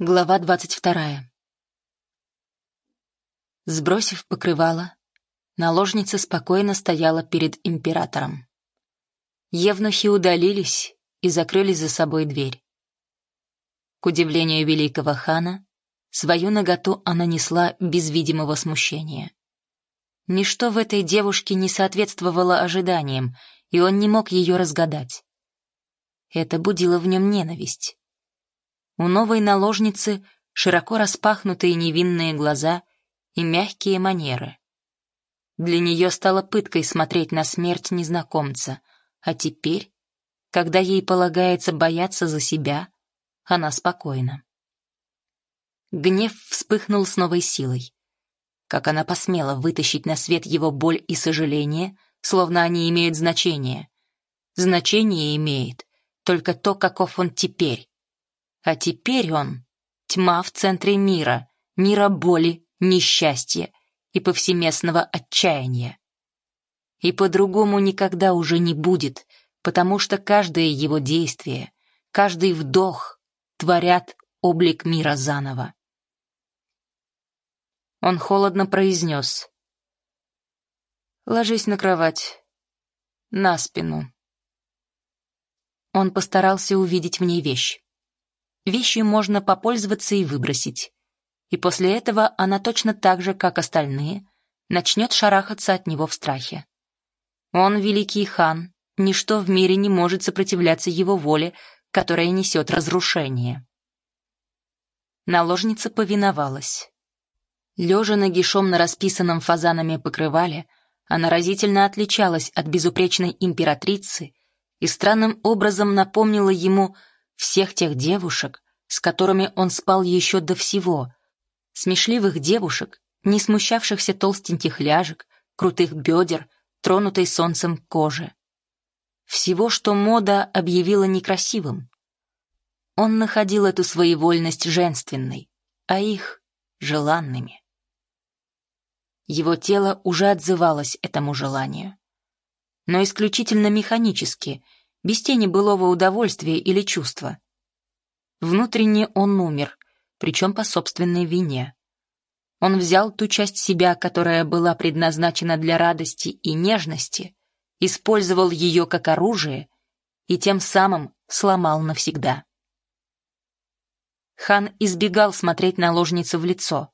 Глава двадцать вторая. Сбросив покрывало, наложница спокойно стояла перед императором. Евнухи удалились и закрыли за собой дверь. К удивлению великого хана, свою наготу она несла без видимого смущения. Ничто в этой девушке не соответствовало ожиданиям, и он не мог ее разгадать. Это будило в нем ненависть. У новой наложницы широко распахнутые невинные глаза и мягкие манеры. Для нее стало пыткой смотреть на смерть незнакомца, а теперь, когда ей полагается бояться за себя, она спокойна. Гнев вспыхнул с новой силой. Как она посмела вытащить на свет его боль и сожаление, словно они имеют значение. Значение имеет только то, каков он теперь, а теперь он — тьма в центре мира, мира боли, несчастья и повсеместного отчаяния. И по-другому никогда уже не будет, потому что каждое его действие, каждый вдох творят облик мира заново. Он холодно произнес. «Ложись на кровать. На спину». Он постарался увидеть в ней вещь вещью можно попользоваться и выбросить. И после этого она точно так же, как остальные, начнет шарахаться от него в страхе. Он великий хан, ничто в мире не может сопротивляться его воле, которая несет разрушение. Наложница повиновалась. Лежа нагишом на расписанном фазанами покрывале, она разительно отличалась от безупречной императрицы и странным образом напомнила ему всех тех девушек, с которыми он спал еще до всего, смешливых девушек, не смущавшихся толстеньких ляжек, крутых бедер, тронутой солнцем кожи. Всего, что мода объявила некрасивым. Он находил эту своевольность женственной, а их — желанными. Его тело уже отзывалось этому желанию. Но исключительно механически — без тени былого удовольствия или чувства. Внутренне он умер, причем по собственной вине. Он взял ту часть себя, которая была предназначена для радости и нежности, использовал ее как оружие и тем самым сломал навсегда. Хан избегал смотреть наложницу в лицо,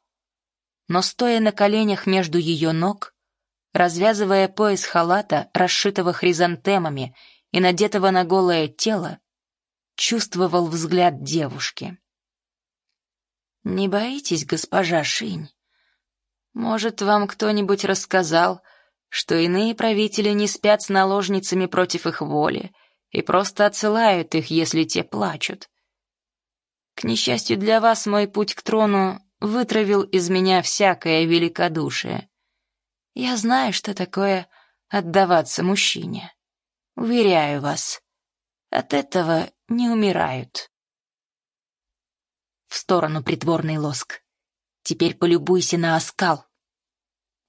но, стоя на коленях между ее ног, развязывая пояс халата, расшитого хризантемами и надетого на голое тело, чувствовал взгляд девушки. «Не боитесь, госпожа Шинь? Может, вам кто-нибудь рассказал, что иные правители не спят с наложницами против их воли и просто отсылают их, если те плачут? К несчастью для вас, мой путь к трону вытравил из меня всякое великодушие. Я знаю, что такое отдаваться мужчине. Уверяю вас, от этого не умирают. В сторону притворный лоск. Теперь полюбуйся на оскал.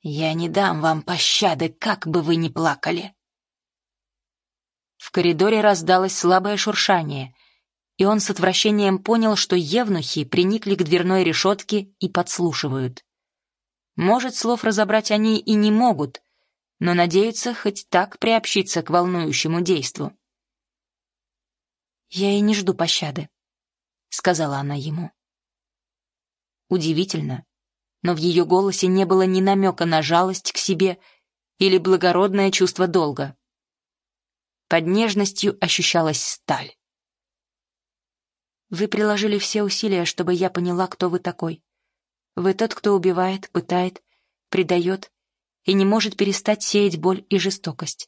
Я не дам вам пощады, как бы вы ни плакали. В коридоре раздалось слабое шуршание, и он с отвращением понял, что евнухи приникли к дверной решетке и подслушивают. Может, слов разобрать они и не могут, но надеются хоть так приобщиться к волнующему действу. «Я и не жду пощады», — сказала она ему. Удивительно, но в ее голосе не было ни намека на жалость к себе или благородное чувство долга. Под нежностью ощущалась сталь. «Вы приложили все усилия, чтобы я поняла, кто вы такой. Вы тот, кто убивает, пытает, предает и не может перестать сеять боль и жестокость.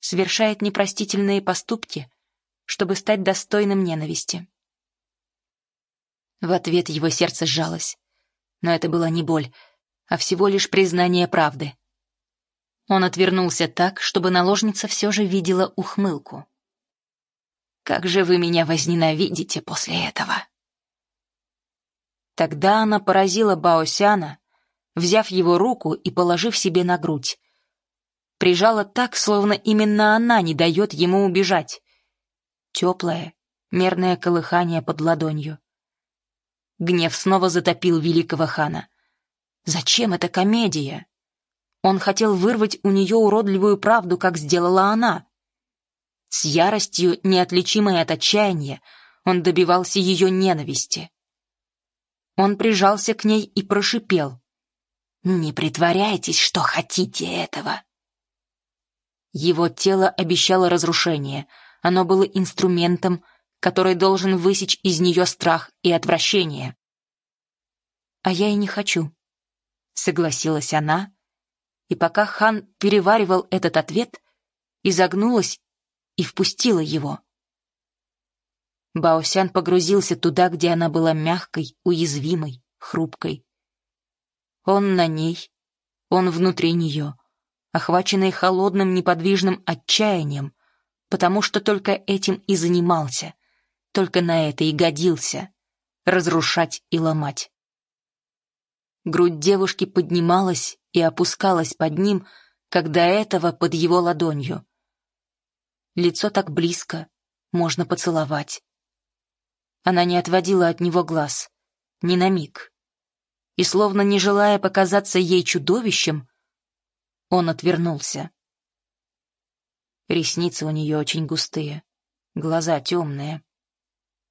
Совершает непростительные поступки, чтобы стать достойным ненависти. В ответ его сердце сжалось. Но это была не боль, а всего лишь признание правды. Он отвернулся так, чтобы наложница все же видела ухмылку. «Как же вы меня возненавидите после этого!» Тогда она поразила Баосяна, взяв его руку и положив себе на грудь. Прижала так, словно именно она не дает ему убежать. Теплое, мерное колыхание под ладонью. Гнев снова затопил великого хана. Зачем эта комедия? Он хотел вырвать у нее уродливую правду, как сделала она. С яростью, неотличимой от отчаяния, он добивался ее ненависти. Он прижался к ней и прошипел. «Не притворяйтесь, что хотите этого!» Его тело обещало разрушение. Оно было инструментом, который должен высечь из нее страх и отвращение. «А я и не хочу», — согласилась она, и пока хан переваривал этот ответ, изогнулась и впустила его. Баосян погрузился туда, где она была мягкой, уязвимой, хрупкой. Он на ней, он внутри нее охваченный холодным неподвижным отчаянием, потому что только этим и занимался, только на это и годился — разрушать и ломать. Грудь девушки поднималась и опускалась под ним, как до этого под его ладонью. Лицо так близко, можно поцеловать. Она не отводила от него глаз, ни на миг. И, словно не желая показаться ей чудовищем, он отвернулся. Ресницы у нее очень густые, глаза темные.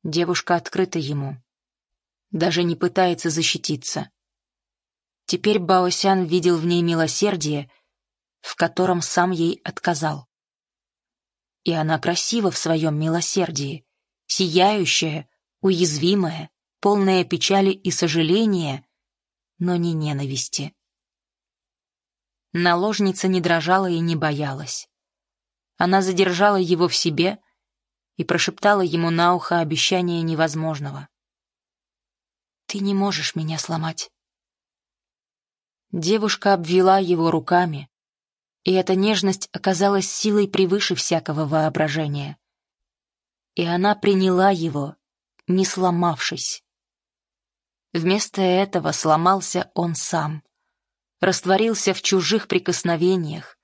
Девушка открыта ему. Даже не пытается защититься. Теперь Баосян видел в ней милосердие, в котором сам ей отказал. И она красива в своем милосердии, сияющая, уязвимая, полная печали и сожаления, но не ненависти. Наложница не дрожала и не боялась. Она задержала его в себе и прошептала ему на ухо обещание невозможного. «Ты не можешь меня сломать». Девушка обвела его руками, и эта нежность оказалась силой превыше всякого воображения. И она приняла его, не сломавшись. Вместо этого сломался он сам растворился в чужих прикосновениях,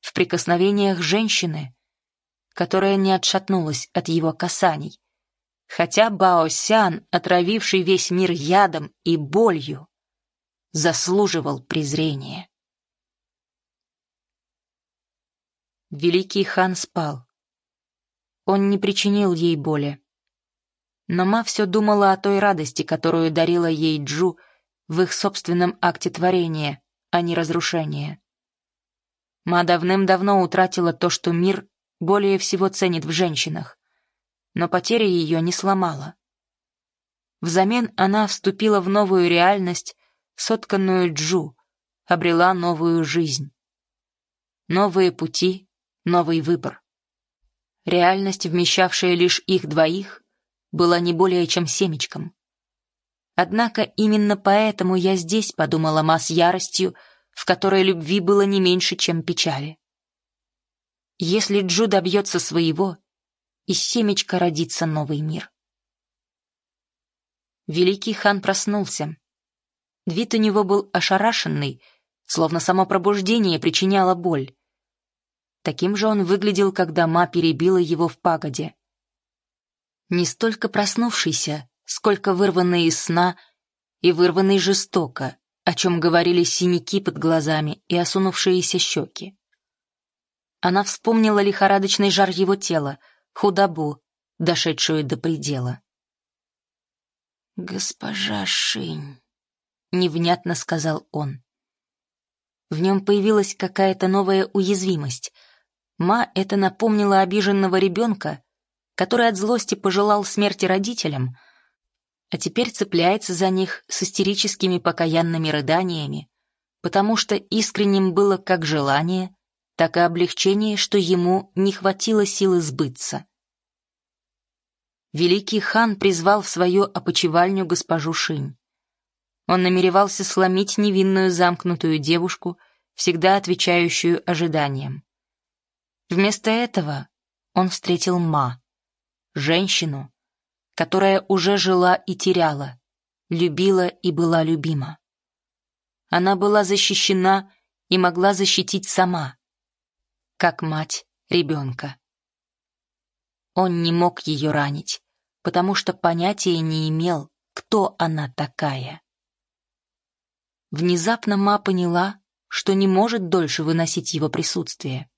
в прикосновениях женщины, которая не отшатнулась от его касаний, хотя Бао Сян, отравивший весь мир ядом и болью, заслуживал презрения. Великий хан спал. Он не причинил ей боли. Но Ма все думала о той радости, которую дарила ей Джу в их собственном акте творения, а не разрушение. Ма давным-давно утратила то, что мир более всего ценит в женщинах, но потеря ее не сломала. Взамен она вступила в новую реальность, сотканную Джу, обрела новую жизнь. Новые пути, новый выбор. Реальность, вмещавшая лишь их двоих, была не более чем семечком. Однако именно поэтому я здесь, подумала Ма с яростью, в которой любви было не меньше, чем печали. Если Джу добьется своего, из семечка родится новый мир. Великий хан проснулся. Вид у него был ошарашенный, словно само пробуждение причиняло боль. Таким же он выглядел, когда Ма перебила его в пагоде. Не столько проснувшийся, сколько вырванный из сна и вырванный жестоко, о чем говорили синяки под глазами и осунувшиеся щеки. Она вспомнила лихорадочный жар его тела, худобу, дошедшую до предела. «Госпожа Шинь», — невнятно сказал он. В нем появилась какая-то новая уязвимость. Ма это напомнила обиженного ребенка, который от злости пожелал смерти родителям — а теперь цепляется за них с истерическими покаянными рыданиями, потому что искренним было как желание, так и облегчение, что ему не хватило силы сбыться. Великий хан призвал в свою опочивальню госпожу Шинь. Он намеревался сломить невинную замкнутую девушку, всегда отвечающую ожиданиям. Вместо этого он встретил Ма, женщину, которая уже жила и теряла, любила и была любима. Она была защищена и могла защитить сама, как мать ребенка. Он не мог ее ранить, потому что понятия не имел, кто она такая. Внезапно Ма поняла, что не может дольше выносить его присутствие.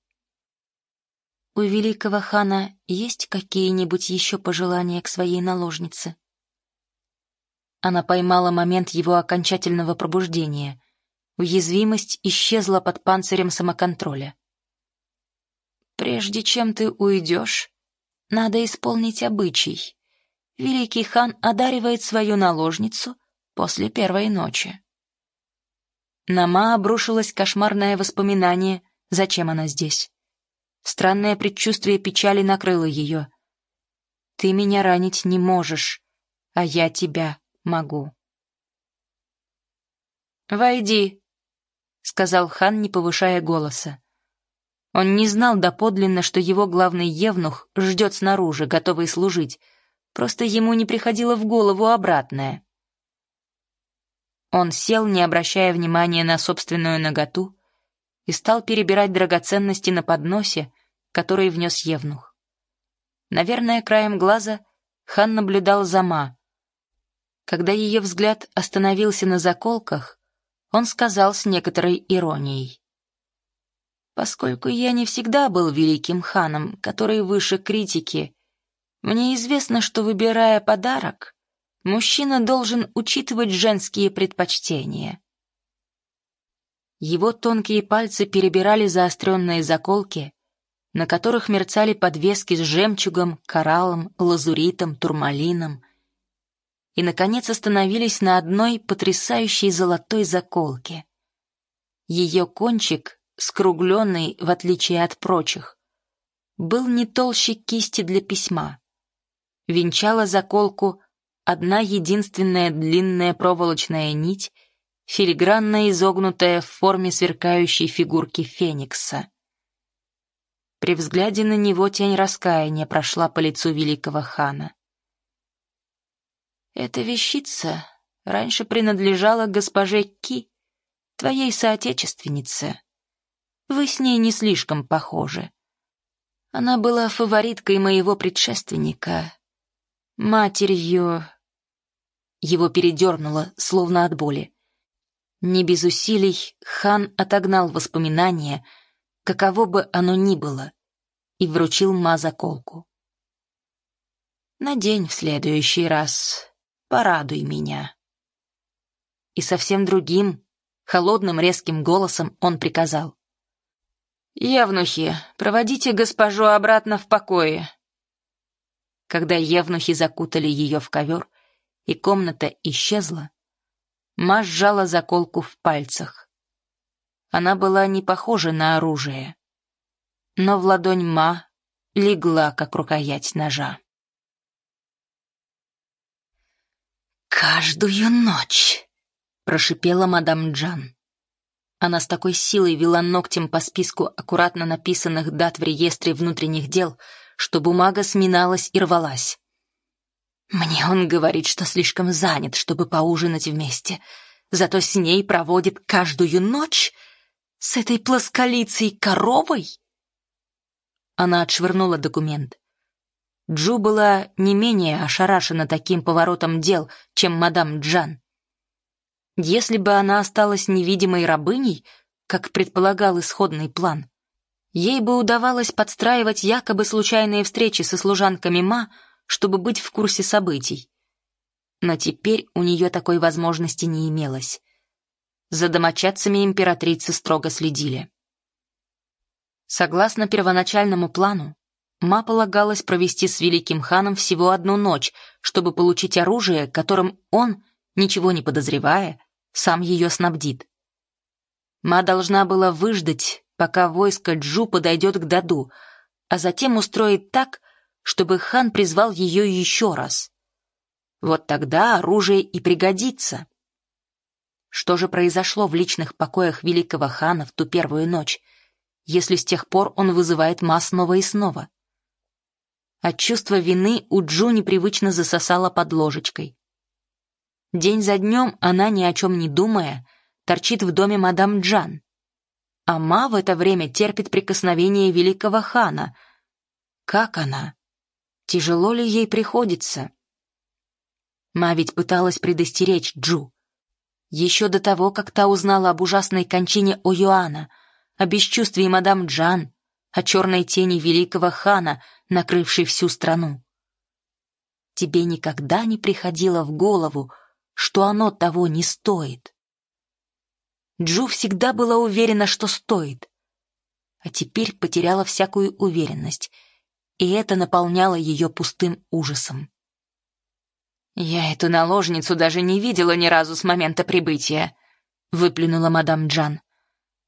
«У великого хана есть какие-нибудь еще пожелания к своей наложнице?» Она поймала момент его окончательного пробуждения. Уязвимость исчезла под панцирем самоконтроля. «Прежде чем ты уйдешь, надо исполнить обычай. Великий хан одаривает свою наложницу после первой ночи». На Ма обрушилось кошмарное воспоминание, зачем она здесь. Странное предчувствие печали накрыло ее. «Ты меня ранить не можешь, а я тебя могу». «Войди», — сказал хан, не повышая голоса. Он не знал доподлинно, что его главный евнух ждет снаружи, готовый служить, просто ему не приходило в голову обратное. Он сел, не обращая внимания на собственную наготу, и стал перебирать драгоценности на подносе, который внес Евнух. Наверное, краем глаза хан наблюдал за Ма. Когда ее взгляд остановился на заколках, он сказал с некоторой иронией. «Поскольку я не всегда был великим ханом, который выше критики, мне известно, что, выбирая подарок, Мужчина должен учитывать женские предпочтения. Его тонкие пальцы перебирали заостренные заколки, на которых мерцали подвески с жемчугом, кораллом, лазуритом, турмалином, и, наконец, остановились на одной потрясающей золотой заколке. Ее кончик, скругленный, в отличие от прочих, был не толще кисти для письма. Венчала заколку одна единственная длинная проволочная нить, филигранно изогнутая в форме сверкающей фигурки феникса. При взгляде на него тень раскаяния прошла по лицу великого хана. «Эта вещица раньше принадлежала госпоже Ки, твоей соотечественнице. Вы с ней не слишком похожи. Она была фавориткой моего предшественника, матерью его передернуло, словно от боли. Не без усилий хан отогнал воспоминания, каково бы оно ни было, и вручил Ма заколку. «Надень в следующий раз, порадуй меня». И совсем другим, холодным резким голосом он приказал. «Евнухи, проводите госпожу обратно в покое». Когда евнухи закутали ее в ковер, и комната исчезла, Ма сжала заколку в пальцах. Она была не похожа на оружие, но в ладонь Ма легла, как рукоять ножа. «Каждую ночь!» — прошипела мадам Джан. Она с такой силой вела ногтем по списку аккуратно написанных дат в реестре внутренних дел, что бумага сминалась и рвалась. Мне он говорит, что слишком занят, чтобы поужинать вместе. Зато с ней проводит каждую ночь с этой плосколицей коровой. Она отшвырнула документ. Джу была не менее ошарашена таким поворотом дел, чем мадам Джан. Если бы она осталась невидимой рабыней, как предполагал исходный план, ей бы удавалось подстраивать якобы случайные встречи со служанками Ма, чтобы быть в курсе событий. Но теперь у нее такой возможности не имелось. За домочадцами императрицы строго следили. Согласно первоначальному плану, Ма полагалось провести с великим ханом всего одну ночь, чтобы получить оружие, которым он, ничего не подозревая, сам ее снабдит. Ма должна была выждать, пока войско Джу подойдет к Даду, а затем устроить так, чтобы хан призвал ее еще раз. Вот тогда оружие и пригодится. Что же произошло в личных покоях великого хана в ту первую ночь, если с тех пор он вызывает Ма снова и снова? От чувства вины у Джу непривычно засосала под ложечкой. День за днем она, ни о чем не думая, торчит в доме мадам Джан. А Ма в это время терпит прикосновение великого хана. Как она? Тяжело ли ей приходится? Ма ведь пыталась предостеречь Джу. Еще до того, как та узнала об ужасной кончине Оюана, о бесчувствии мадам Джан, о черной тени великого хана, накрывшей всю страну. Тебе никогда не приходило в голову, что оно того не стоит. Джу всегда была уверена, что стоит, а теперь потеряла всякую уверенность, и это наполняло ее пустым ужасом. «Я эту наложницу даже не видела ни разу с момента прибытия», — выплюнула мадам Джан.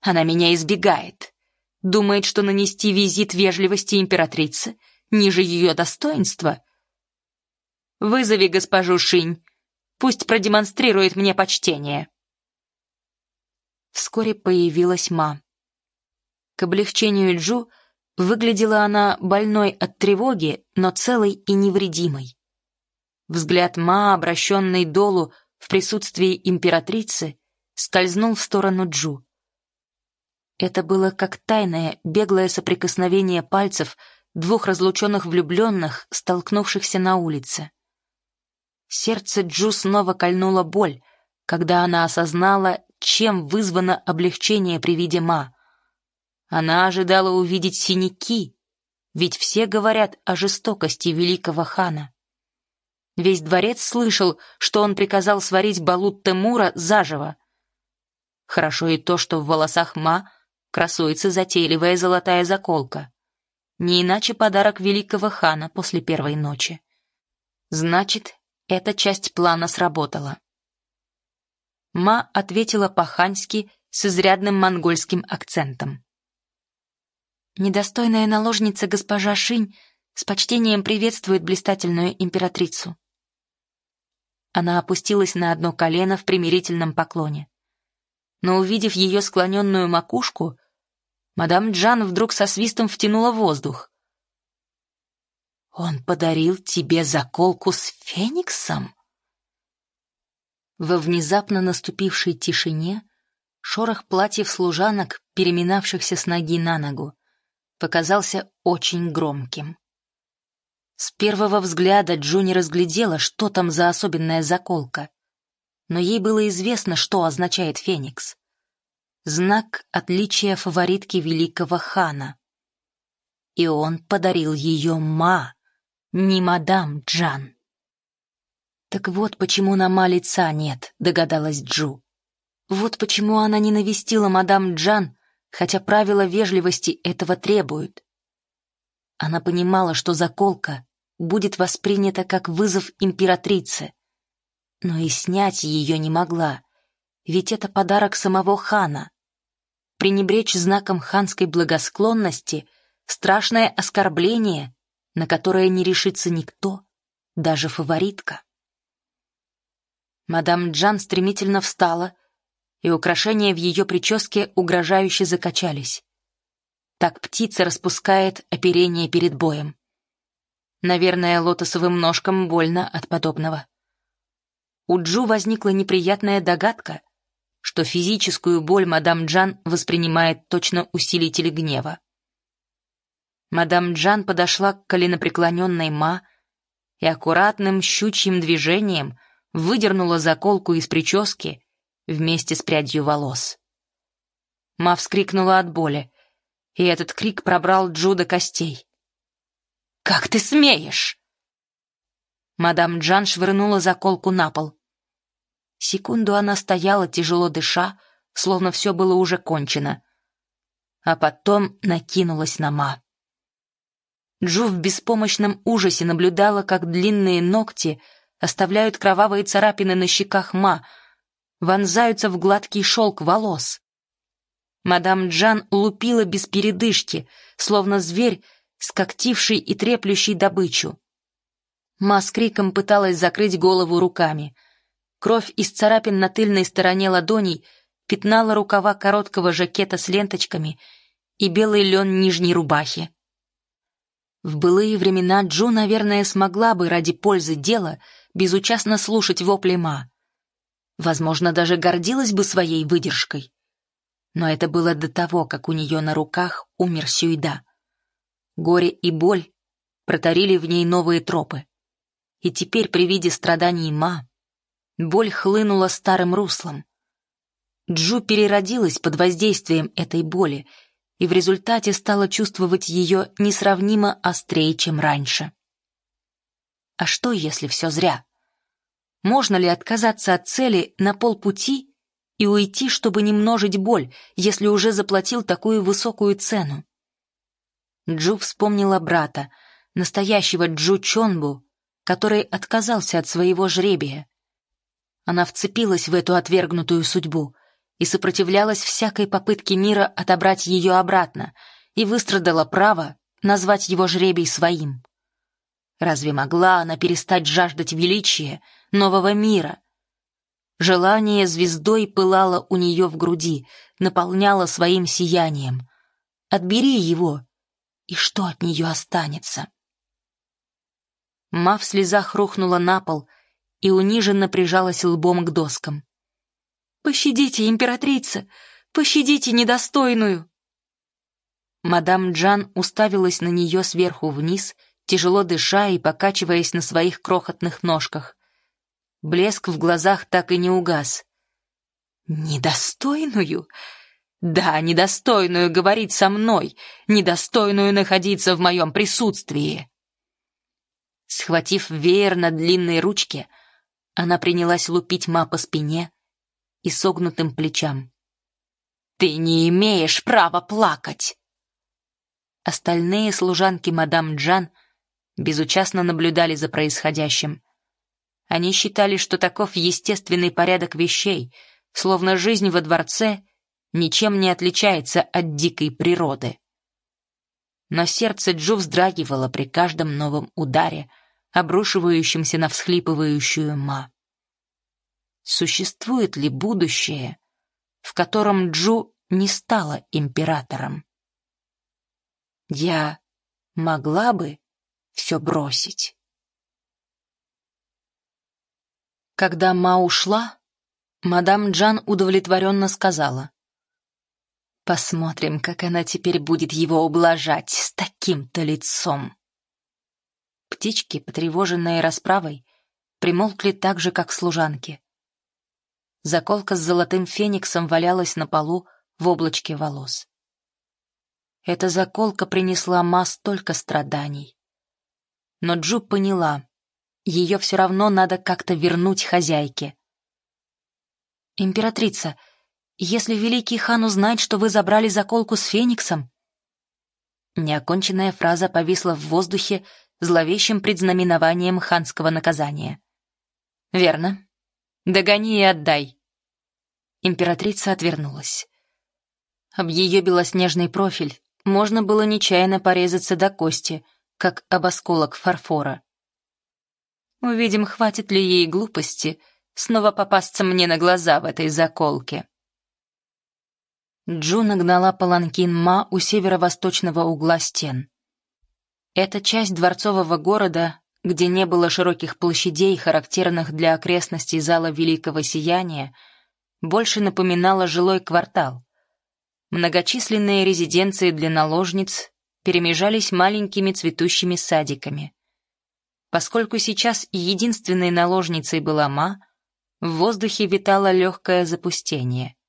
«Она меня избегает. Думает, что нанести визит вежливости императрице ниже ее достоинства. Вызови госпожу Шинь, пусть продемонстрирует мне почтение». Вскоре появилась Ма. К облегчению Джу выглядела она больной от тревоги, но целой и невредимой. Взгляд Ма, обращенный долу в присутствии императрицы, скользнул в сторону Джу. Это было как тайное, беглое соприкосновение пальцев двух разлученных влюбленных, столкнувшихся на улице. Сердце Джу снова кольнула боль, когда она осознала, чем вызвано облегчение при виде Ма. Она ожидала увидеть синяки, ведь все говорят о жестокости великого хана. Весь дворец слышал, что он приказал сварить Балут Темура заживо. Хорошо и то, что в волосах Ма красуется затейливая золотая заколка. Не иначе подарок великого хана после первой ночи. Значит, эта часть плана сработала. Ма ответила по-ханьски с изрядным монгольским акцентом. Недостойная наложница госпожа Шинь с почтением приветствует блистательную императрицу. Она опустилась на одно колено в примирительном поклоне. Но увидев ее склоненную макушку, мадам Джан вдруг со свистом втянула воздух. «Он подарил тебе заколку с фениксом?» Во внезапно наступившей тишине шорох платьев служанок, переминавшихся с ноги на ногу, показался очень громким. С первого взгляда Джуни разглядела, что там за особенная заколка. Но ей было известно, что означает феникс. Знак отличия фаворитки великого хана. И он подарил ее Ма, не мадам Джан. «Так вот почему на Ма лица нет», — догадалась Джу. «Вот почему она не навестила мадам Джан, хотя правила вежливости этого требуют». Она понимала, что заколка будет воспринята как вызов императрице. Но и снять ее не могла, ведь это подарок самого хана. Пренебречь знаком ханской благосклонности — страшное оскорбление, на которое не решится никто, даже фаворитка. Мадам Джан стремительно встала, и украшения в ее прическе угрожающе закачались. Так птица распускает оперение перед боем. Наверное, лотосовым ножкам больно от подобного. У Джу возникла неприятная догадка, что физическую боль мадам Джан воспринимает точно усилитель гнева. Мадам Джан подошла к коленопреклоненной Ма и аккуратным щучьим движением выдернула заколку из прически вместе с прядью волос. Ма вскрикнула от боли, и этот крик пробрал Джу до костей. «Как ты смеешь?» Мадам Джан швырнула заколку на пол. Секунду она стояла, тяжело дыша, словно все было уже кончено. А потом накинулась на Ма. Джу в беспомощном ужасе наблюдала, как длинные ногти оставляют кровавые царапины на щеках Ма, вонзаются в гладкий шелк волос. Мадам Джан лупила без передышки, словно зверь, скоктивший и треплющий добычу. Ма с криком пыталась закрыть голову руками. Кровь из царапин на тыльной стороне ладоней пятнала рукава короткого жакета с ленточками и белый лен нижней рубахи. В былые времена Джу, наверное, смогла бы ради пользы дела безучастно слушать вопли Ма. Возможно, даже гордилась бы своей выдержкой. Но это было до того, как у нее на руках умер Сюйда. Горе и боль протарили в ней новые тропы. И теперь при виде страданий Ма боль хлынула старым руслом. Джу переродилась под воздействием этой боли и в результате стала чувствовать ее несравнимо острее, чем раньше. А что, если все зря? Можно ли отказаться от цели на полпути и уйти, чтобы не множить боль, если уже заплатил такую высокую цену? Джу вспомнила брата, настоящего Джу Чонбу, который отказался от своего жребия. Она вцепилась в эту отвергнутую судьбу и сопротивлялась всякой попытке мира отобрать ее обратно и выстрадала право назвать его жребий своим. Разве могла она перестать жаждать величия, нового мира? Желание звездой пылало у нее в груди, наполняло своим сиянием. Отбери его, и что от нее останется? Ма в слезах рухнула на пол и униженно прижалась лбом к доскам. «Пощадите, императрица! Пощадите недостойную!» Мадам Джан уставилась на нее сверху вниз, тяжело дыша и покачиваясь на своих крохотных ножках. Блеск в глазах так и не угас. «Недостойную?» Да, недостойную говорить со мной, недостойную находиться в моем присутствии. Схватив веер на длинной ручке, она принялась лупить ма по спине и согнутым плечам. «Ты не имеешь права плакать!» Остальные служанки мадам Джан безучастно наблюдали за происходящим. Они считали, что таков естественный порядок вещей, словно жизнь во дворце — ничем не отличается от дикой природы. Но сердце Джу вздрагивало при каждом новом ударе, обрушивающемся на всхлипывающую Ма. Существует ли будущее, в котором Джу не стала императором? Я могла бы все бросить. Когда Ма ушла, мадам Джан удовлетворенно сказала. Посмотрим, как она теперь будет его ублажать с таким-то лицом. Птички, потревоженные расправой, примолкли так же, как служанки. Заколка с золотым фениксом валялась на полу в облачке волос. Эта заколка принесла Ма столько страданий. Но Джу поняла, ее все равно надо как-то вернуть хозяйке. «Императрица», если великий хан узнает, что вы забрали заколку с фениксом...» Неоконченная фраза повисла в воздухе зловещим предзнаменованием ханского наказания. «Верно. Догони и отдай». Императрица отвернулась. Об ее белоснежный профиль можно было нечаянно порезаться до кости, как об осколок фарфора. Увидим, хватит ли ей глупости снова попасться мне на глаза в этой заколке. Джу нагнала паланкин Ма у северо-восточного угла стен. Эта часть дворцового города, где не было широких площадей, характерных для окрестностей зала Великого Сияния, больше напоминала жилой квартал. Многочисленные резиденции для наложниц перемежались маленькими цветущими садиками. Поскольку сейчас единственной наложницей была Ма, в воздухе витало легкое запустение —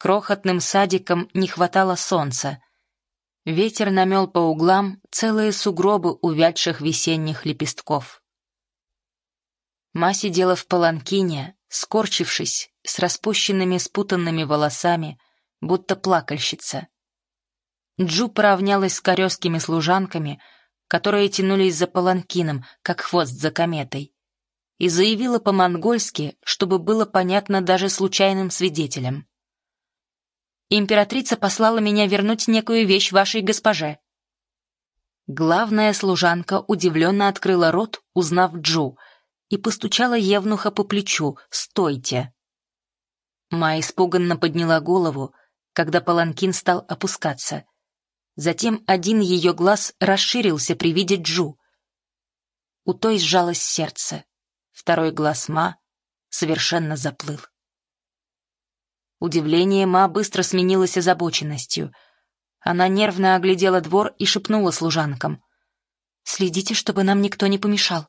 Крохотным садикам не хватало солнца. Ветер намел по углам целые сугробы увядших весенних лепестков. Ма сидела в паланкине, скорчившись, с распущенными спутанными волосами, будто плакальщица. Джу поравнялась с корёскими служанками, которые тянулись за паланкином, как хвост за кометой, и заявила по-монгольски, чтобы было понятно даже случайным свидетелям. Императрица послала меня вернуть некую вещь вашей госпоже». Главная служанка удивленно открыла рот, узнав Джу, и постучала Евнуха по плечу «Стойте!». Ма испуганно подняла голову, когда паланкин стал опускаться. Затем один ее глаз расширился при виде Джу. У той сжалось сердце. Второй глаз Ма совершенно заплыл. Удивление Ма быстро сменилось озабоченностью. Она нервно оглядела двор и шепнула служанкам. «Следите, чтобы нам никто не помешал.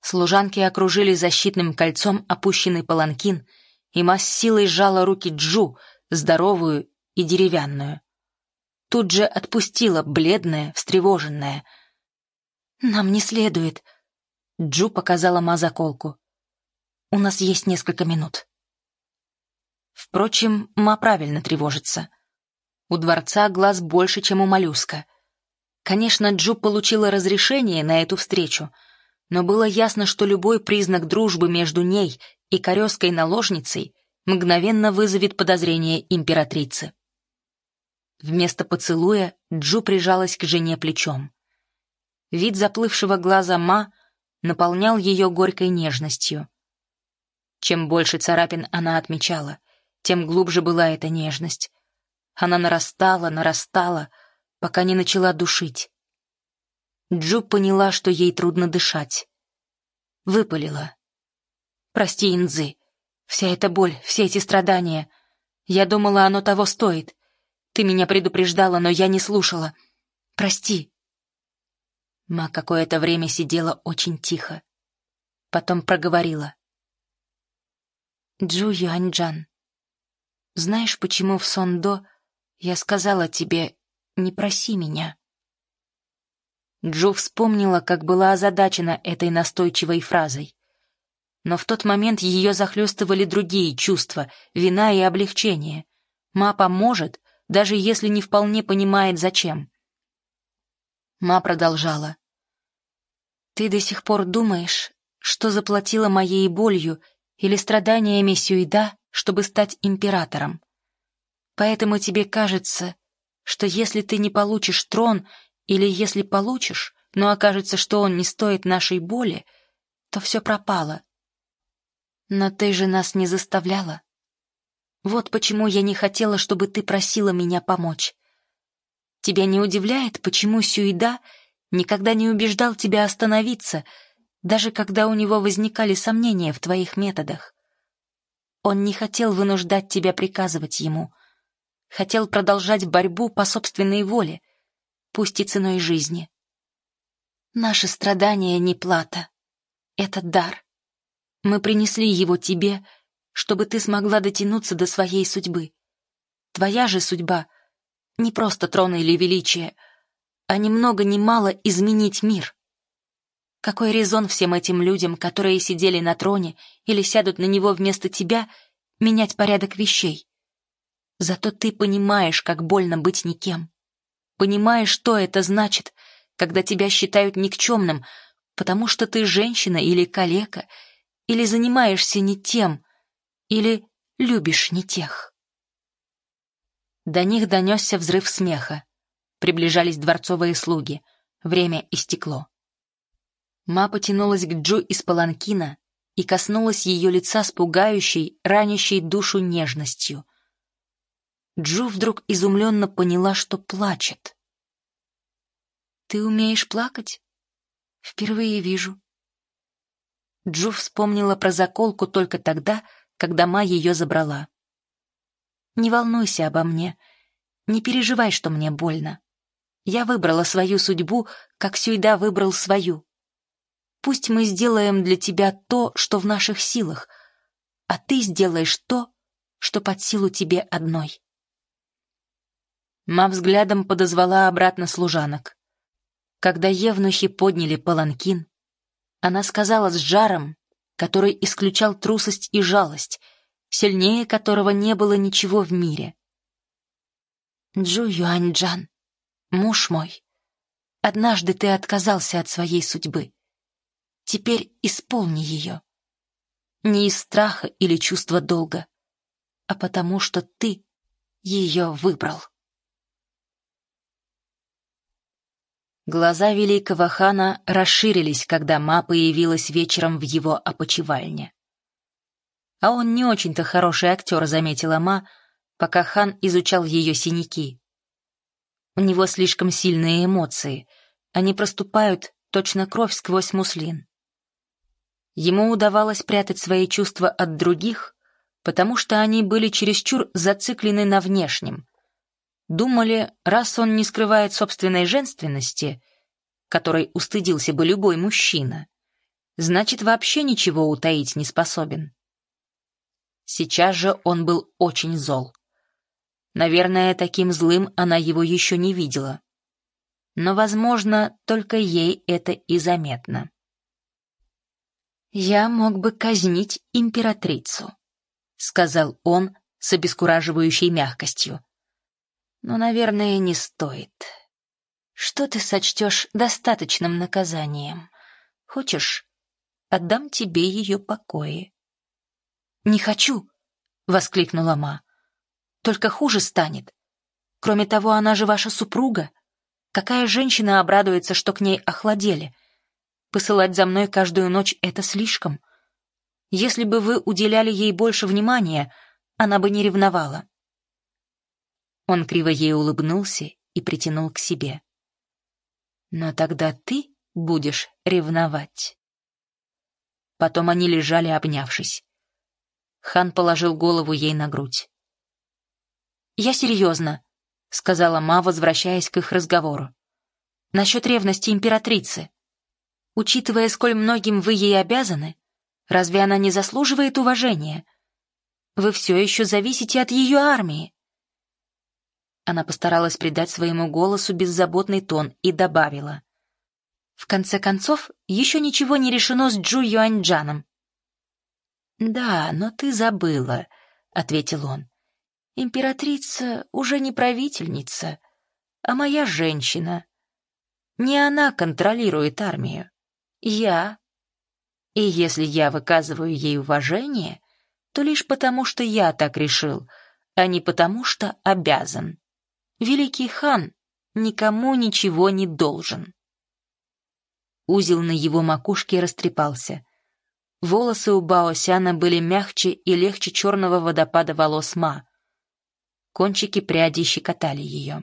Служанки окружили защитным кольцом опущенный паланкин, и Ма с силой сжала руки Джу, здоровую и деревянную. Тут же отпустила, бледная, встревоженная. «Нам не следует», — Джу показала Ма заколку. «У нас есть несколько минут». Впрочем, Ма правильно тревожится. У дворца глаз больше, чем у моллюска. Конечно, Джу получила разрешение на эту встречу, но было ясно, что любой признак дружбы между ней и корёской наложницей мгновенно вызовет подозрение императрицы. Вместо поцелуя Джу прижалась к жене плечом. Вид заплывшего глаза Ма наполнял ее горькой нежностью. Чем больше царапин она отмечала, тем глубже была эта нежность. Она нарастала, нарастала, пока не начала душить. Джу поняла, что ей трудно дышать. Выпалила. «Прости, Инзы. Вся эта боль, все эти страдания. Я думала, оно того стоит. Ты меня предупреждала, но я не слушала. Прости». Ма какое-то время сидела очень тихо. Потом проговорила. «Джу Юаньджан, знаешь, почему в Сондо я сказала тебе «не проси меня»?» Джу вспомнила, как была озадачена этой настойчивой фразой. Но в тот момент ее захлестывали другие чувства, вина и облегчение. Ма поможет, даже если не вполне понимает, зачем. Ма продолжала. «Ты до сих пор думаешь, что заплатила моей болью или страданиями Сюида, чтобы стать императором. Поэтому тебе кажется, что если ты не получишь трон, или если получишь, но окажется, что он не стоит нашей боли, то все пропало. Но ты же нас не заставляла. Вот почему я не хотела, чтобы ты просила меня помочь. Тебя не удивляет, почему Сюида никогда не убеждал тебя остановиться, даже когда у него возникали сомнения в твоих методах? Он не хотел вынуждать тебя приказывать ему — хотел продолжать борьбу по собственной воле, пусть и ценой жизни. Наши страдания не плата. Это дар. Мы принесли его тебе, чтобы ты смогла дотянуться до своей судьбы. Твоя же судьба — не просто трон или величие, а ни много ни мало изменить мир. Какой резон всем этим людям, которые сидели на троне или сядут на него вместо тебя, менять порядок вещей? Зато ты понимаешь, как больно быть никем. Понимаешь, что это значит, когда тебя считают никчемным, потому что ты женщина или калека, или занимаешься не тем, или любишь не тех. До них донесся взрыв смеха. Приближались дворцовые слуги. Время истекло. Ма потянулась к Джу из паланкина и коснулась ее лица с пугающей, ранящей душу нежностью — Джу вдруг изумленно поняла, что плачет. «Ты умеешь плакать? Впервые вижу». Джу вспомнила про заколку только тогда, когда Ма ее забрала. «Не волнуйся обо мне. Не переживай, что мне больно. Я выбрала свою судьбу, как Сюйда выбрал свою. Пусть мы сделаем для тебя то, что в наших силах, а ты сделаешь то, что под силу тебе одной». Ма взглядом подозвала обратно служанок. Когда евнухи подняли паланкин, она сказала с жаром, который исключал трусость и жалость, сильнее которого не было ничего в мире. «Джу Юаньджан, муж мой, однажды ты отказался от своей судьбы. Теперь исполни ее. Не из страха или чувства долга, а потому что ты ее выбрал». Глаза великого хана расширились, когда Ма появилась вечером в его опочивальне. А он не очень-то хороший актер, заметила Ма, пока хан изучал ее синяки. У него слишком сильные эмоции, они проступают точно кровь сквозь муслин. Ему удавалось прятать свои чувства от других, потому что они были чересчур зациклены на внешнем, Думали, раз он не скрывает собственной женственности, которой устыдился бы любой мужчина, значит, вообще ничего утаить не способен. Сейчас же он был очень зол. Наверное, таким злым она его еще не видела. Но, возможно, только ей это и заметно. «Я мог бы казнить императрицу», — сказал он с обескураживающей мягкостью. «Но, наверное, не стоит. Что ты сочтешь достаточным наказанием? Хочешь, отдам тебе ее покои?» «Не хочу!» — воскликнула Ма. «Только хуже станет. Кроме того, она же ваша супруга. Какая женщина обрадуется, что к ней охладели? Посылать за мной каждую ночь — это слишком. Если бы вы уделяли ей больше внимания, она бы не ревновала». Он криво ей улыбнулся и притянул к себе. «Но тогда ты будешь ревновать». Потом они лежали, обнявшись. Хан положил голову ей на грудь. «Я серьезно», — сказала Ма, возвращаясь к их разговору. «Насчет ревности императрицы. Учитывая, сколь многим вы ей обязаны, разве она не заслуживает уважения? Вы все еще зависите от ее армии». Она постаралась придать своему голосу беззаботный тон и добавила. «В конце концов, еще ничего не решено с Джу Юаньджаном. «Да, но ты забыла», — ответил он. «Императрица уже не правительница, а моя женщина. Не она контролирует армию. Я. И если я выказываю ей уважение, то лишь потому, что я так решил, а не потому, что обязан. Великий хан никому ничего не должен». Узел на его макушке растрепался — Волосы у Баосяна были мягче и легче черного водопада волос Ма. Кончики прядей щекотали ее.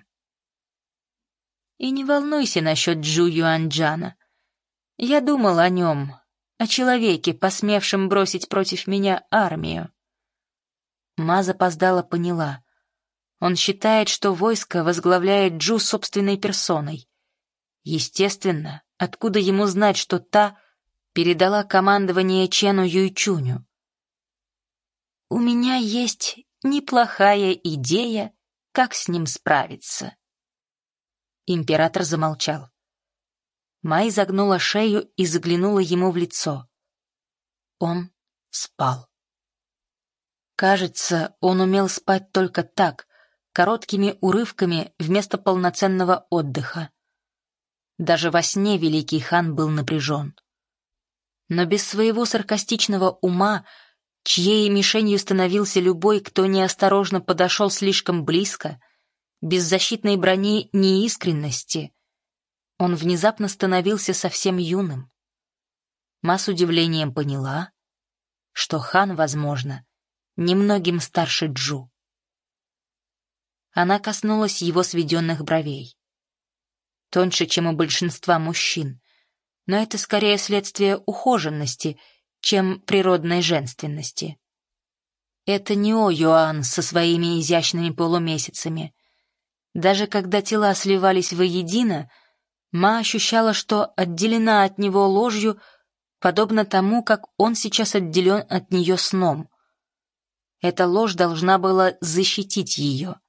И не волнуйся насчет Джу Юанджана. Я думал о нем, о человеке, посмевшем бросить против меня армию. Ма запоздала поняла. Он считает, что войско возглавляет Джу собственной персоной. Естественно, откуда ему знать, что та — передала командование Чену Юйчуню. «У меня есть неплохая идея, как с ним справиться». Император замолчал. Май загнула шею и заглянула ему в лицо. Он спал. Кажется, он умел спать только так, короткими урывками вместо полноценного отдыха. Даже во сне великий хан был напряжен но без своего саркастичного ума, чьей мишенью становился любой, кто неосторожно подошел слишком близко, без защитной брони неискренности, он внезапно становился совсем юным. Ма с удивлением поняла, что хан, возможно, немногим старше Джу. Она коснулась его сведенных бровей. Тоньше, чем у большинства мужчин, но это скорее следствие ухоженности, чем природной женственности. Это не О Юан со своими изящными полумесяцами. Даже когда тела сливались воедино, Ма ощущала, что отделена от него ложью, подобно тому, как он сейчас отделен от нее сном. Эта ложь должна была защитить ее,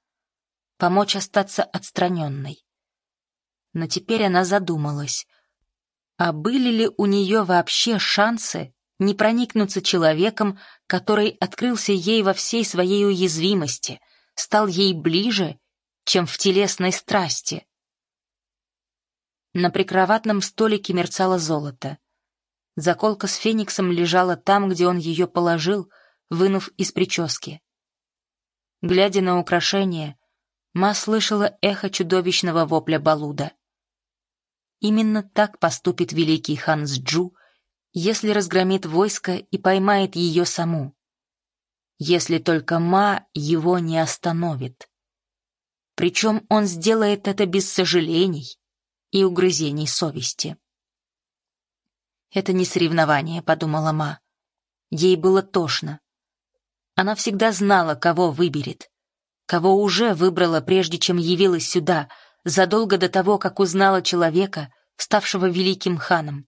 помочь остаться отстраненной. Но теперь она задумалась — а были ли у нее вообще шансы не проникнуться человеком, который открылся ей во всей своей уязвимости, стал ей ближе, чем в телесной страсти? На прикроватном столике мерцало золото. Заколка с фениксом лежала там, где он ее положил, вынув из прически. Глядя на украшение, Ма слышала эхо чудовищного вопля Балуда. Именно так поступит великий хан Джу, если разгромит войско и поймает ее саму. Если только Ма его не остановит. Причем он сделает это без сожалений и угрызений совести. «Это не соревнование», — подумала Ма. Ей было тошно. Она всегда знала, кого выберет. Кого уже выбрала, прежде чем явилась сюда — задолго до того, как узнала человека, ставшего великим ханом.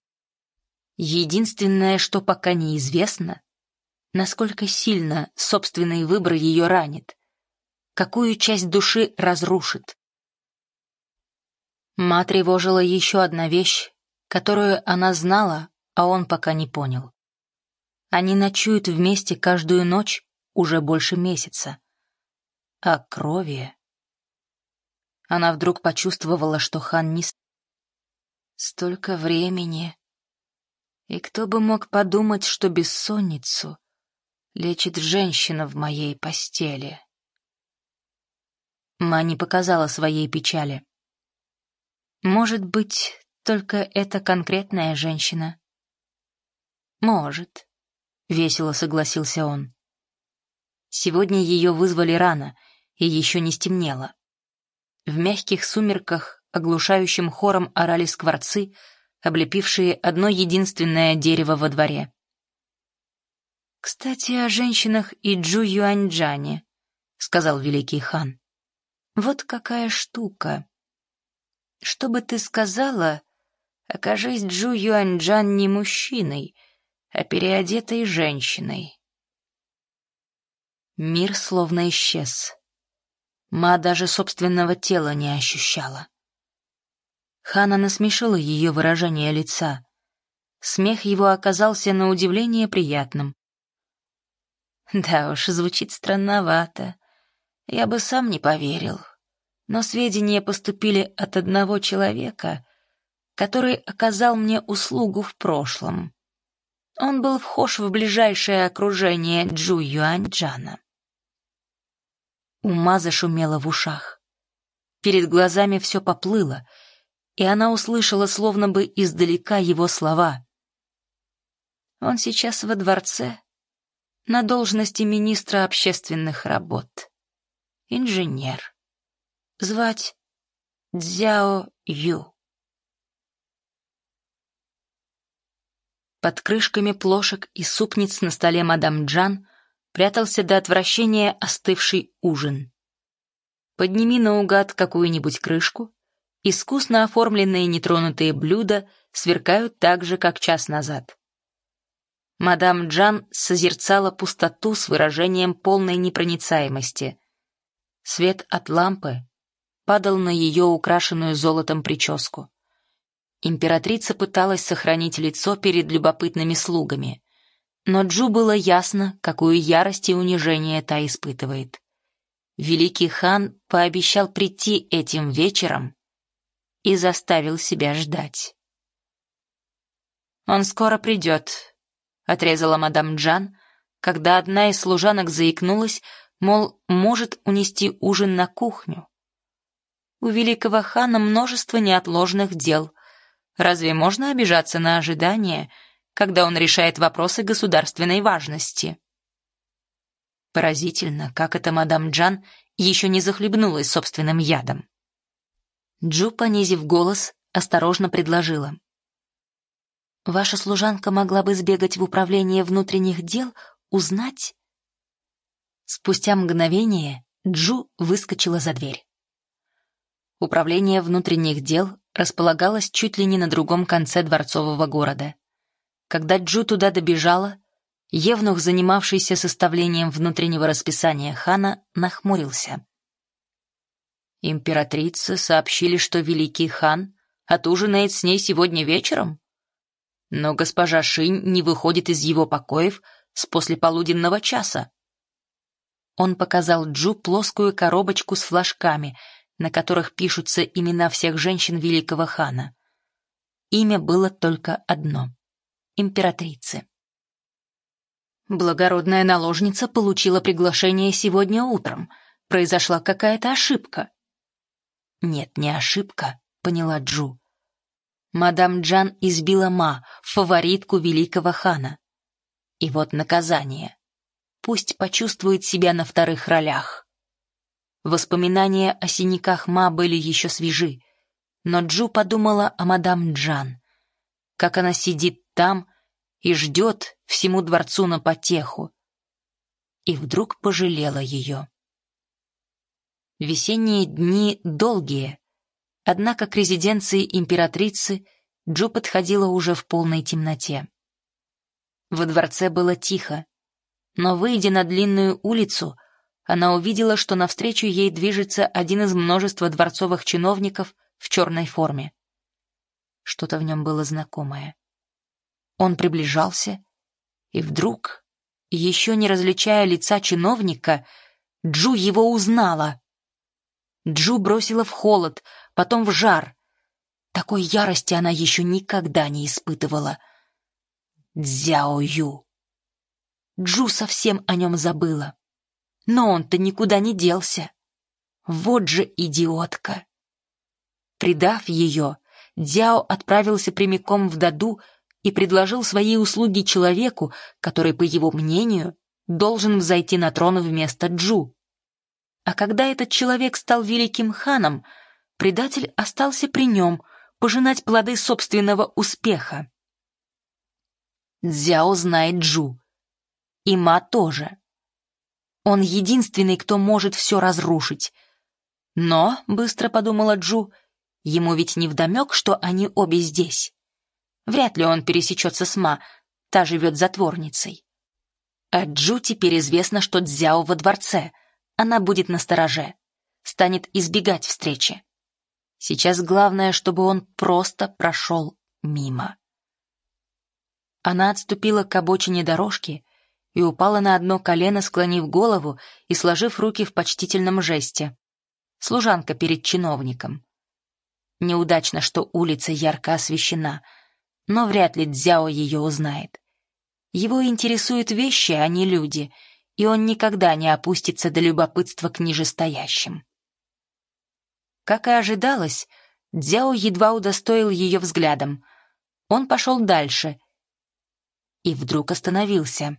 Единственное, что пока неизвестно, насколько сильно собственный выбор ее ранит, какую часть души разрушит. Ма тревожила еще одна вещь, которую она знала, а он пока не понял. Они ночуют вместе каждую ночь уже больше месяца. А крови... Она вдруг почувствовала, что хан не... Столько времени. И кто бы мог подумать, что бессонницу лечит женщина в моей постели. Ма не показала своей печали. Может быть, только эта конкретная женщина? Может. — весело согласился он. Сегодня ее вызвали рано, и еще не стемнело. В мягких сумерках оглушающим хором орали скворцы, облепившие одно единственное дерево во дворе. «Кстати, о женщинах и Джу Юаньджане», — сказал великий хан. «Вот какая штука. Что бы ты сказала, окажись Джу Юаньджан не мужчиной, а переодетой женщиной. Мир словно исчез. Ма даже собственного тела не ощущала. Хана насмешила ее выражение лица. Смех его оказался на удивление приятным. Да уж, звучит странновато. Я бы сам не поверил. Но сведения поступили от одного человека, который оказал мне услугу в прошлом. Он был вхож в ближайшее окружение Джу Юаньджана. Ума зашумела в ушах. Перед глазами все поплыло, и она услышала словно бы издалека его слова. Он сейчас во дворце, на должности министра общественных работ. Инженер. Звать Дзяо Ю. Под крышками плошек и супниц на столе мадам Джан прятался до отвращения остывший ужин. Подними наугад какую-нибудь крышку, искусно оформленные нетронутые блюда сверкают так же, как час назад. Мадам Джан созерцала пустоту с выражением полной непроницаемости. Свет от лампы падал на ее украшенную золотом прическу. Императрица пыталась сохранить лицо перед любопытными слугами. Но Джу было ясно, какую ярость и унижение та испытывает. Великий хан пообещал прийти этим вечером и заставил себя ждать. «Он скоро придет», — отрезала мадам Джан, когда одна из служанок заикнулась, мол, может унести ужин на кухню. У великого хана множество неотложных дел — Разве можно обижаться на ожидания, когда он решает вопросы государственной важности? Поразительно, как эта мадам Джан еще не захлебнулась собственным ядом. Джу, понизив голос, осторожно предложила. «Ваша служанка могла бы сбегать в управление внутренних дел, узнать...» Спустя мгновение Джу выскочила за дверь. Управление внутренних дел располагалась чуть ли не на другом конце дворцового города. Когда Джу туда добежала, Евнух, занимавшийся составлением внутреннего расписания хана, нахмурился. Императрице сообщили, что великий хан отужинает с ней сегодня вечером? Но госпожа Шинь не выходит из его покоев с послеполуденного часа. Он показал Джу плоскую коробочку с флажками — на которых пишутся имена всех женщин великого хана. Имя было только одно — императрицы. Благородная наложница получила приглашение сегодня утром. Произошла какая-то ошибка. Нет, не ошибка, поняла Джу. Мадам Джан избила Ма, фаворитку великого хана. И вот наказание. Пусть почувствует себя на вторых ролях. Воспоминания о синяках Ма были еще свежи, но Джу подумала о мадам Джан, как она сидит там и ждет всему дворцу на потеху, и вдруг пожалела ее. Весенние дни долгие, однако к резиденции императрицы Джу подходила уже в полной темноте. Во дворце было тихо, но, выйдя на длинную улицу, она увидела, что навстречу ей движется один из множества дворцовых чиновников в черной форме. Что-то в нем было знакомое. Он приближался, и вдруг, еще не различая лица чиновника, Джу его узнала. Джу бросила в холод, потом в жар. Такой ярости она еще никогда не испытывала. Дзяо Ю. Джу совсем о нем забыла. Но он-то никуда не делся. Вот же идиотка. Предав ее, Дзяо отправился прямиком в Даду и предложил свои услуги человеку, который, по его мнению, должен взойти на трон вместо Джу. А когда этот человек стал великим ханом, предатель остался при нем, пожинать плоды собственного успеха. Дзяо знает Джу. И Ма тоже. Он единственный, кто может все разрушить. Но, быстро подумала Джу, ему ведь не вдомек, что они обе здесь. Вряд ли он пересечется с Ма, та живет затворницей. А Джу теперь известно, что Дзяо во дворце. Она будет настороже, станет избегать встречи. Сейчас главное, чтобы он просто прошел мимо. Она отступила к обочине дорожки и упала на одно колено, склонив голову и сложив руки в почтительном жесте. Служанка перед чиновником. Неудачно, что улица ярко освещена, но вряд ли Дзяо ее узнает. Его интересуют вещи, а не люди, и он никогда не опустится до любопытства к нижестоящим. Как и ожидалось, Дзяо едва удостоил ее взглядом. Он пошел дальше и вдруг остановился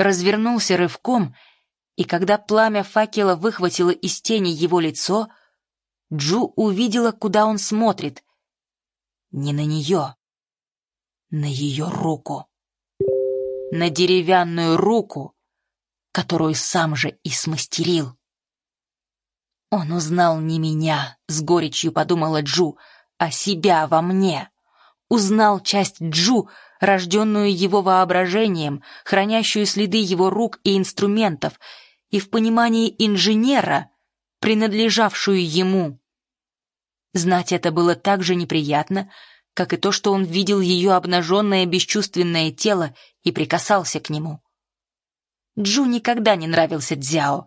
развернулся рывком, и когда пламя факела выхватило из тени его лицо, Джу увидела, куда он смотрит. Не на нее, на ее руку. На деревянную руку, которую сам же и смастерил. Он узнал не меня, с горечью подумала Джу, а себя во мне. Узнал часть Джу, рожденную его воображением, хранящую следы его рук и инструментов, и в понимании инженера, принадлежавшую ему. Знать это было так же неприятно, как и то, что он видел ее обнаженное бесчувственное тело и прикасался к нему. Джу никогда не нравился Дзяо,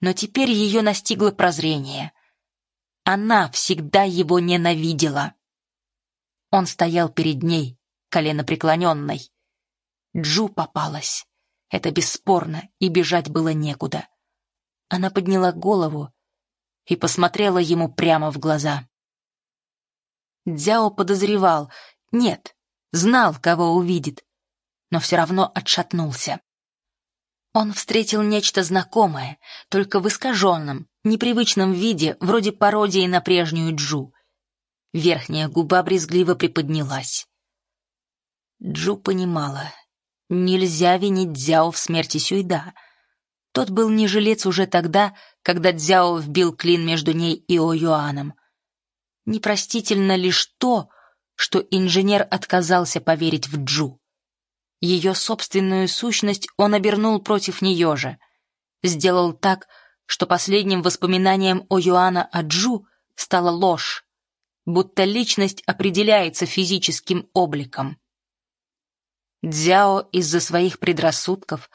но теперь ее настигло прозрение. Она всегда его ненавидела. Он стоял перед ней, коленопреклоненной. Джу попалась. Это бесспорно, и бежать было некуда. Она подняла голову и посмотрела ему прямо в глаза. Дзяо подозревал, нет, знал, кого увидит, но все равно отшатнулся. Он встретил нечто знакомое, только в искаженном, непривычном виде, вроде пародии на прежнюю Джу. Верхняя губа брезгливо приподнялась. Джу понимала, нельзя винить Дзяо в смерти Сюйда. Тот был не жилец уже тогда, когда Дзяо вбил клин между ней и О Юаном. Непростительно лишь то, что инженер отказался поверить в Джу. Ее собственную сущность он обернул против нее же. Сделал так, что последним воспоминанием о Юана о Джу стала ложь, будто личность определяется физическим обликом. Дзяо из-за своих предрассудков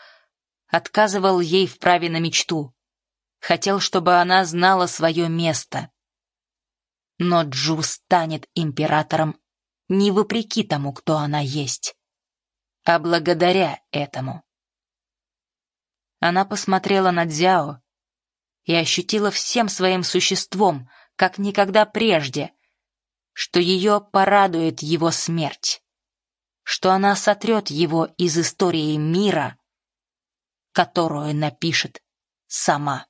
отказывал ей в праве на мечту. Хотел, чтобы она знала свое место. Но Джу станет императором не вопреки тому, кто она есть, а благодаря этому. Она посмотрела на Дзяо и ощутила всем своим существом, как никогда прежде, что ее порадует его смерть что она сотрет его из истории мира, которую напишет сама.